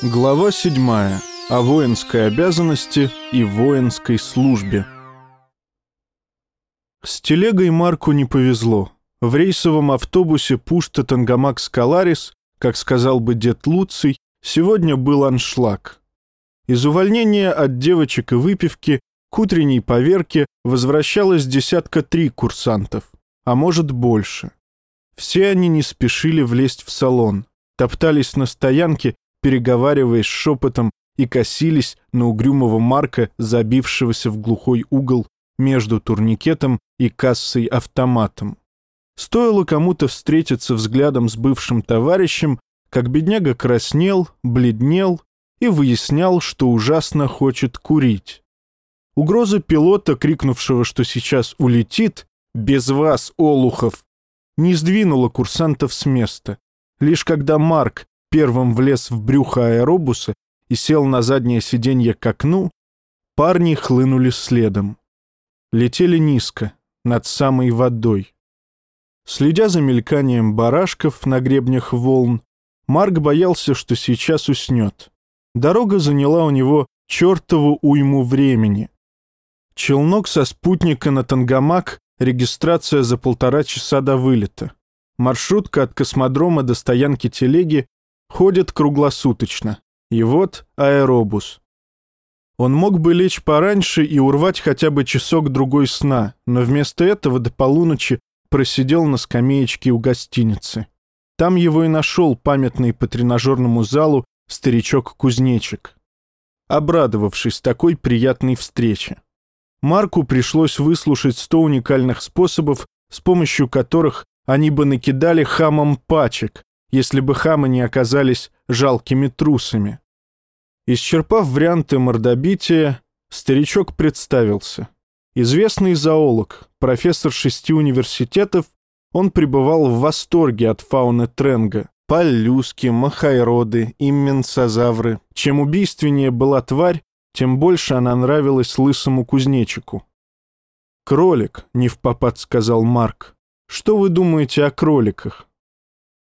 Глава 7. О воинской обязанности и воинской службе. С телегой Марку не повезло. В рейсовом автобусе Пушта Тангамак Скаларис, как сказал бы дед Луций, сегодня был аншлаг. Из увольнения от девочек и выпивки к утренней поверке возвращалось десятка три курсантов, а может больше. Все они не спешили влезть в салон, топтались на стоянке, переговариваясь шепотом, и косились на угрюмого Марка, забившегося в глухой угол между турникетом и кассой-автоматом. Стоило кому-то встретиться взглядом с бывшим товарищем, как бедняга краснел, бледнел и выяснял, что ужасно хочет курить. Угроза пилота, крикнувшего, что сейчас улетит, «Без вас, Олухов!» не сдвинула курсантов с места. Лишь когда Марк первым влез в брюхо аэробуса и сел на заднее сиденье к окну, парни хлынули следом. Летели низко, над самой водой. Следя за мельканием барашков на гребнях волн, Марк боялся, что сейчас уснет. Дорога заняла у него чертову уйму времени. Челнок со спутника на Тангамак, регистрация за полтора часа до вылета. Маршрутка от космодрома до стоянки телеги ходит круглосуточно. И вот аэробус. Он мог бы лечь пораньше и урвать хотя бы часок-другой сна, но вместо этого до полуночи просидел на скамеечке у гостиницы. Там его и нашел памятный по тренажерному залу старичок-кузнечик, обрадовавшись такой приятной встрече. Марку пришлось выслушать сто уникальных способов, с помощью которых они бы накидали хамам пачек, если бы хамы не оказались жалкими трусами. Исчерпав варианты мордобития, старичок представился. Известный зоолог, профессор шести университетов, он пребывал в восторге от фауны Тренга. Полюски, махайроды, имменсозавры. Чем убийственнее была тварь, тем больше она нравилась лысому кузнечику. «Кролик», — не в попад сказал Марк. «Что вы думаете о кроликах?»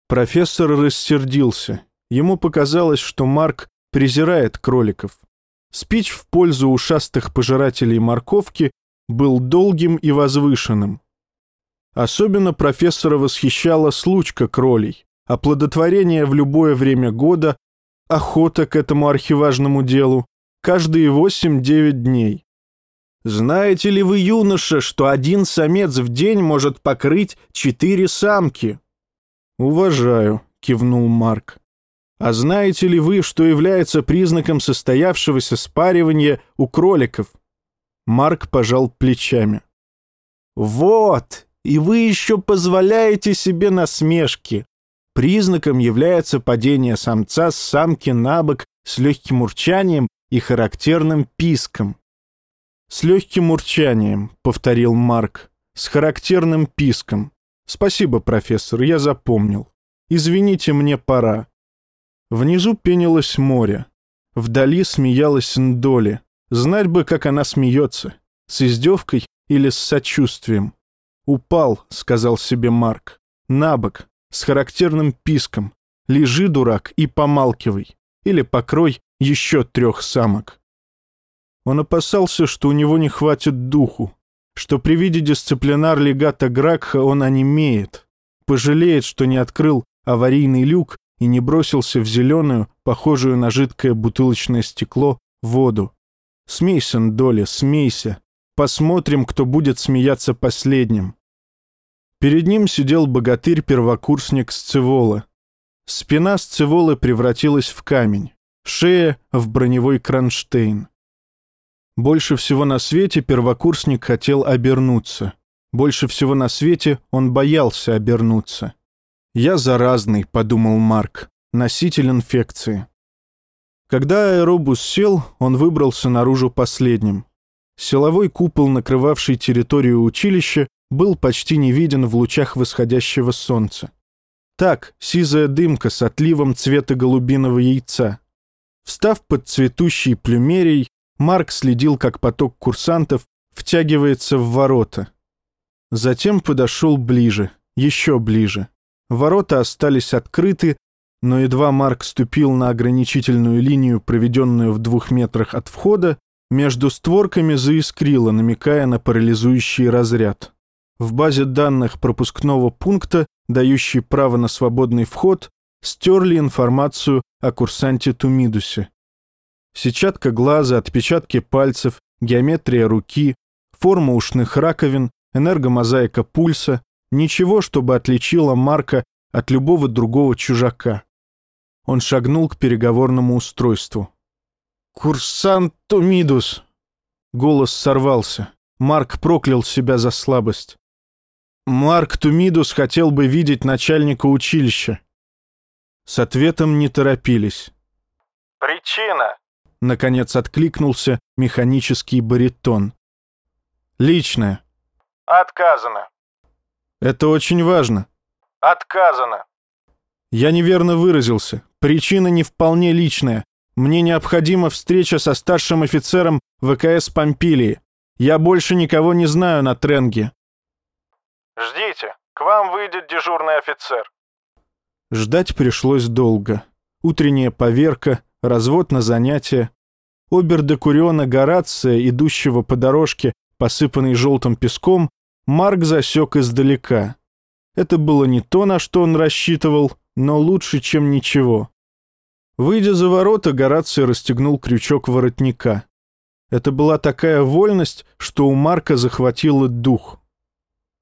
Профессор рассердился. Ему показалось, что Марк презирает кроликов. Спич в пользу ушастых пожирателей морковки был долгим и возвышенным. Особенно профессора восхищала случка кролей, оплодотворение в любое время года, охота к этому архиважному делу, каждые 8-9 дней. Знаете ли вы, юноша, что один самец в день может покрыть четыре самки? «Уважаю», — кивнул Марк. «А знаете ли вы, что является признаком состоявшегося спаривания у кроликов?» Марк пожал плечами. «Вот! И вы еще позволяете себе насмешки. Признаком является падение самца с самки на бок с легким урчанием и характерным писком». «С легким урчанием», — повторил Марк, — «с характерным писком». «Спасибо, профессор, я запомнил. Извините, мне пора». Внизу пенилось море. Вдали смеялась Ндоли. Знать бы, как она смеется. С издевкой или с сочувствием. «Упал», — сказал себе Марк. «На бок, с характерным писком. Лежи, дурак, и помалкивай. Или покрой еще трех самок». Он опасался, что у него не хватит духу, что при виде дисциплинар легата Гракха он онемеет, пожалеет, что не открыл аварийный люк и не бросился в зеленую, похожую на жидкое бутылочное стекло, воду. Смейся, Доля, смейся. Посмотрим, кто будет смеяться последним. Перед ним сидел богатырь-первокурсник Сцевола. Спина Сцеволы превратилась в камень, шея — в броневой кронштейн. Больше всего на свете первокурсник хотел обернуться. Больше всего на свете он боялся обернуться. «Я заразный», — подумал Марк, — «носитель инфекции». Когда аэробус сел, он выбрался наружу последним. Силовой купол, накрывавший территорию училища, был почти не виден в лучах восходящего солнца. Так, сизая дымка с отливом цвета голубиного яйца. Встав под цветущей плюмерией, Марк следил, как поток курсантов втягивается в ворота. Затем подошел ближе, еще ближе. Ворота остались открыты, но едва Марк ступил на ограничительную линию, проведенную в двух метрах от входа, между створками заискрило, намекая на парализующий разряд. В базе данных пропускного пункта, дающей право на свободный вход, стерли информацию о курсанте Тумидусе. Сетчатка глаза, отпечатки пальцев, геометрия руки, форма ушных раковин, энергомозаика пульса, ничего, чтобы отличило Марка от любого другого чужака. Он шагнул к переговорному устройству. «Курсант Тумидус!» Голос сорвался. Марк проклял себя за слабость. Марк Тумидус хотел бы видеть начальника училища. С ответом не торопились. «Причина?» — наконец откликнулся механический баритон. «Личное». «Отказано». «Это очень важно». «Отказано». «Я неверно выразился. Причина не вполне личная. Мне необходима встреча со старшим офицером ВКС Помпилии. Я больше никого не знаю на Тренге». «Ждите. К вам выйдет дежурный офицер». Ждать пришлось долго. Утренняя поверка, развод на занятия. Обер-декуриона Горация, идущего по дорожке, посыпанной желтым песком, Марк засек издалека. Это было не то, на что он рассчитывал, но лучше, чем ничего. Выйдя за ворота, Гораций расстегнул крючок воротника. Это была такая вольность, что у Марка захватило дух.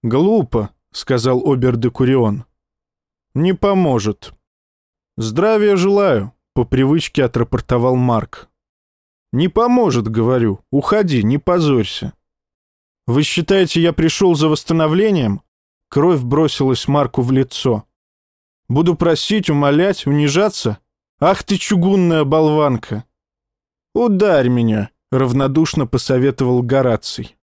«Глупо», — сказал Обер-де-Курион. «Не поможет». «Здравия желаю», — по привычке отрапортовал Марк. «Не поможет, говорю. Уходи, не позорься». «Вы считаете, я пришел за восстановлением?» Кровь бросилась Марку в лицо. «Буду просить, умолять, унижаться? Ах ты чугунная болванка!» «Ударь меня», — равнодушно посоветовал Гораций.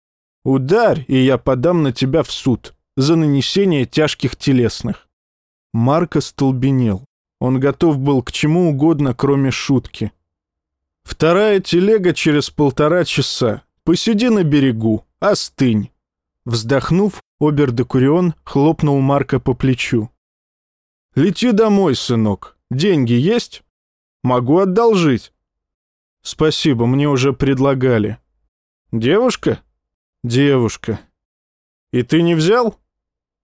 «Ударь, и я подам на тебя в суд за нанесение тяжких телесных». Марк остолбенел. Он готов был к чему угодно, кроме шутки. «Вторая телега через полтора часа. Посиди на берегу, остынь». Вздохнув, Обер-де-Курион хлопнул Марка по плечу. «Лети домой, сынок. Деньги есть? Могу одолжить». «Спасибо, мне уже предлагали». «Девушка?» «Девушка». «И ты не взял?»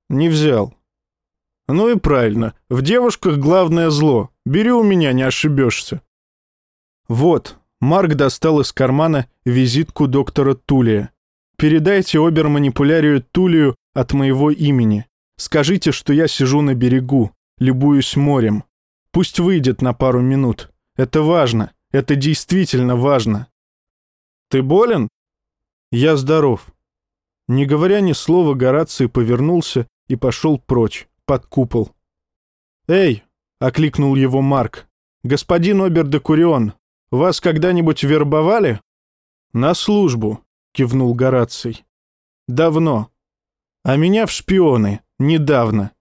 «Не взял». «Ну и правильно. В девушках главное зло. Бери у меня, не ошибешься». «Вот». Марк достал из кармана визитку доктора Тулия. «Передайте оберманипулярию Тулию от моего имени. Скажите, что я сижу на берегу, любуюсь морем. Пусть выйдет на пару минут. Это важно. Это действительно важно». «Ты болен?» «Я здоров». Не говоря ни слова, Гораций повернулся и пошел прочь, под купол. «Эй!» — окликнул его Марк. «Господин Обер-де-Курион, вас когда-нибудь вербовали?» «На службу», — кивнул Гораций. «Давно. А меня в шпионы. Недавно.